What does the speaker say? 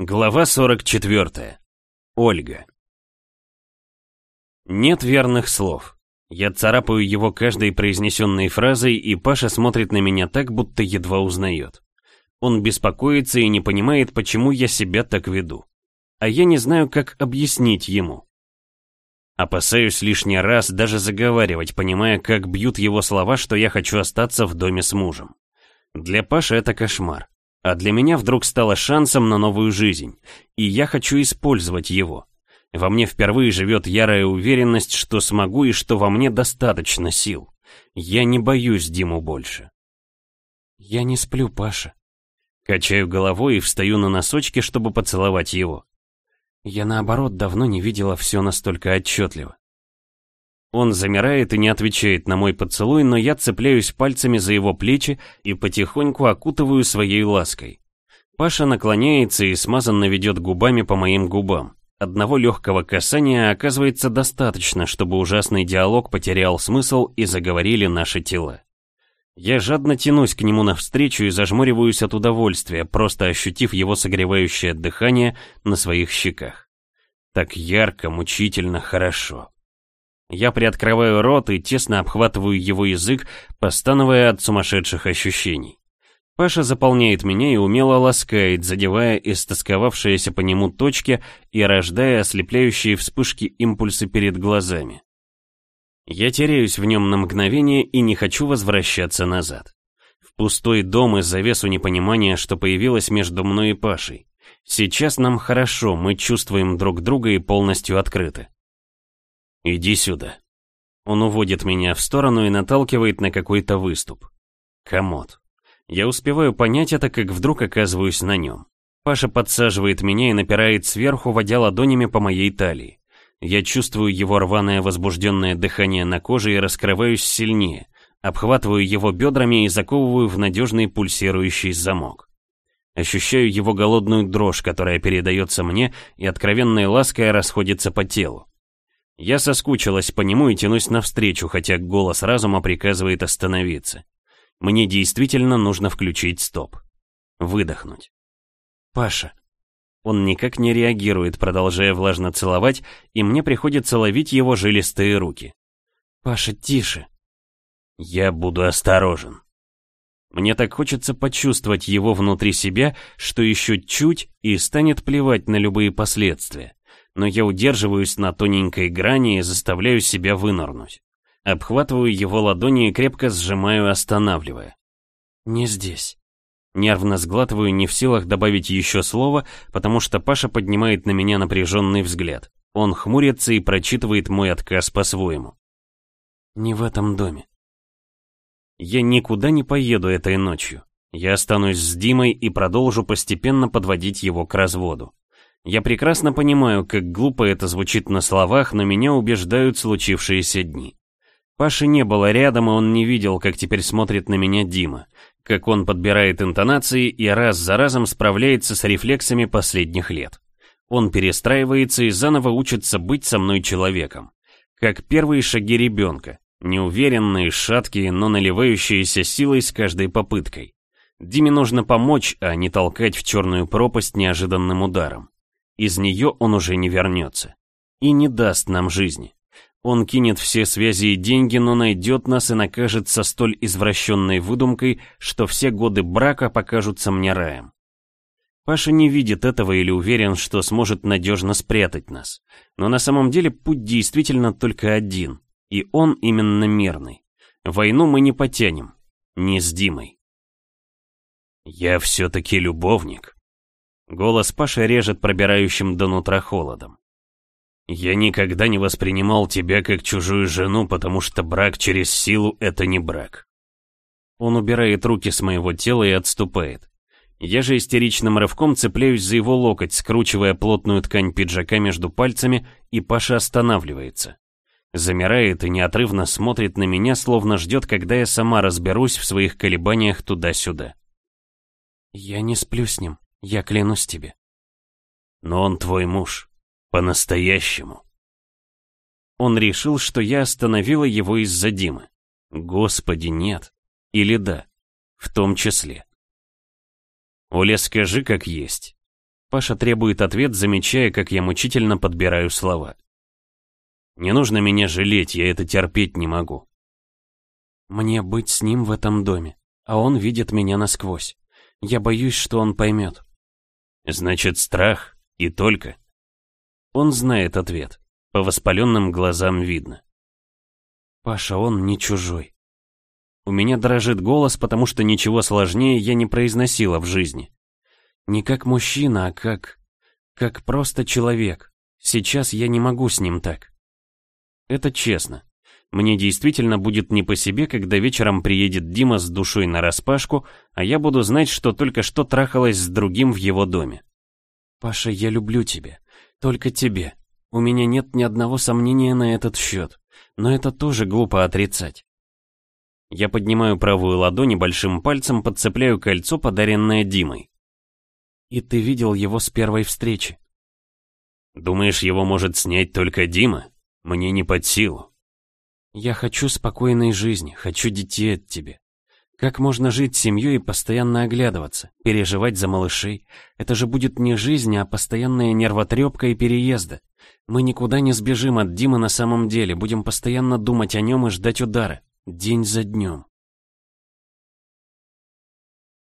Глава 44. Ольга. Нет верных слов. Я царапаю его каждой произнесенной фразой, и Паша смотрит на меня так, будто едва узнает. Он беспокоится и не понимает, почему я себя так веду. А я не знаю, как объяснить ему. Опасаюсь лишний раз даже заговаривать, понимая, как бьют его слова, что я хочу остаться в доме с мужем. Для Паши это кошмар. А для меня вдруг стало шансом на новую жизнь, и я хочу использовать его. Во мне впервые живет ярая уверенность, что смогу и что во мне достаточно сил. Я не боюсь Диму больше. Я не сплю, Паша. Качаю головой и встаю на носочки, чтобы поцеловать его. Я наоборот давно не видела все настолько отчетливо. Он замирает и не отвечает на мой поцелуй, но я цепляюсь пальцами за его плечи и потихоньку окутываю своей лаской. Паша наклоняется и смазанно ведет губами по моим губам. Одного легкого касания оказывается достаточно, чтобы ужасный диалог потерял смысл и заговорили наши тела. Я жадно тянусь к нему навстречу и зажмуриваюсь от удовольствия, просто ощутив его согревающее дыхание на своих щеках. Так ярко, мучительно, хорошо. Я приоткрываю рот и тесно обхватываю его язык, постановая от сумасшедших ощущений. Паша заполняет меня и умело ласкает, задевая истосковавшиеся по нему точки и рождая ослепляющие вспышки импульсы перед глазами. Я теряюсь в нем на мгновение и не хочу возвращаться назад. В пустой дом из завесу непонимания, что появилось между мной и Пашей. Сейчас нам хорошо, мы чувствуем друг друга и полностью открыты. «Иди сюда». Он уводит меня в сторону и наталкивает на какой-то выступ. Комод. Я успеваю понять это, как вдруг оказываюсь на нем. Паша подсаживает меня и напирает сверху, водя ладонями по моей талии. Я чувствую его рваное возбужденное дыхание на коже и раскрываюсь сильнее, обхватываю его бедрами и заковываю в надежный пульсирующий замок. Ощущаю его голодную дрожь, которая передается мне и откровенной лаской расходится по телу. Я соскучилась по нему и тянусь навстречу, хотя голос разума приказывает остановиться. Мне действительно нужно включить стоп. Выдохнуть. Паша. Он никак не реагирует, продолжая влажно целовать, и мне приходится ловить его жилистые руки. Паша, тише. Я буду осторожен. Мне так хочется почувствовать его внутри себя, что еще чуть и станет плевать на любые последствия но я удерживаюсь на тоненькой грани и заставляю себя вынырнуть. Обхватываю его ладони и крепко сжимаю, останавливая. «Не здесь». Нервно сглатываю, не в силах добавить еще слово, потому что Паша поднимает на меня напряженный взгляд. Он хмурится и прочитывает мой отказ по-своему. «Не в этом доме». Я никуда не поеду этой ночью. Я останусь с Димой и продолжу постепенно подводить его к разводу. Я прекрасно понимаю, как глупо это звучит на словах, но меня убеждают случившиеся дни. Паши не было рядом, и он не видел, как теперь смотрит на меня Дима, как он подбирает интонации и раз за разом справляется с рефлексами последних лет. Он перестраивается и заново учится быть со мной человеком. Как первые шаги ребенка, неуверенные, шаткие, но наливающиеся силой с каждой попыткой. Диме нужно помочь, а не толкать в черную пропасть неожиданным ударом. Из нее он уже не вернется. И не даст нам жизни. Он кинет все связи и деньги, но найдет нас и накажет со столь извращенной выдумкой, что все годы брака покажутся мне раем. Паша не видит этого или уверен, что сможет надежно спрятать нас. Но на самом деле путь действительно только один, и он именно мирный. Войну мы не потянем, не с Димой. «Я все-таки любовник», Голос Паши режет пробирающим до нутра холодом. «Я никогда не воспринимал тебя как чужую жену, потому что брак через силу — это не брак». Он убирает руки с моего тела и отступает. Я же истеричным рывком цепляюсь за его локоть, скручивая плотную ткань пиджака между пальцами, и Паша останавливается. Замирает и неотрывно смотрит на меня, словно ждет, когда я сама разберусь в своих колебаниях туда-сюда. «Я не сплю с ним», я клянусь тебе. Но он твой муж. По-настоящему. Он решил, что я остановила его из-за Димы. Господи, нет. Или да. В том числе. Оля, скажи, как есть. Паша требует ответ, замечая, как я мучительно подбираю слова. Не нужно меня жалеть, я это терпеть не могу. Мне быть с ним в этом доме, а он видит меня насквозь. Я боюсь, что он поймет. Значит, страх и только. Он знает ответ. По воспаленным глазам видно. Паша, он не чужой. У меня дрожит голос, потому что ничего сложнее я не произносила в жизни. Не как мужчина, а как... как просто человек. Сейчас я не могу с ним так. Это честно. Мне действительно будет не по себе, когда вечером приедет Дима с душой нараспашку, а я буду знать, что только что трахалась с другим в его доме. «Паша, я люблю тебя. Только тебе. У меня нет ни одного сомнения на этот счет. Но это тоже глупо отрицать». Я поднимаю правую ладонь и большим пальцем подцепляю кольцо, подаренное Димой. И ты видел его с первой встречи. Думаешь, его может снять только Дима? Мне не под силу. Я хочу спокойной жизни, хочу детей от тебя. Как можно жить с семьей и постоянно оглядываться, переживать за малышей? Это же будет не жизнь, а постоянная нервотрепка и переезда. Мы никуда не сбежим от Димы на самом деле, будем постоянно думать о нем и ждать удара, день за днем.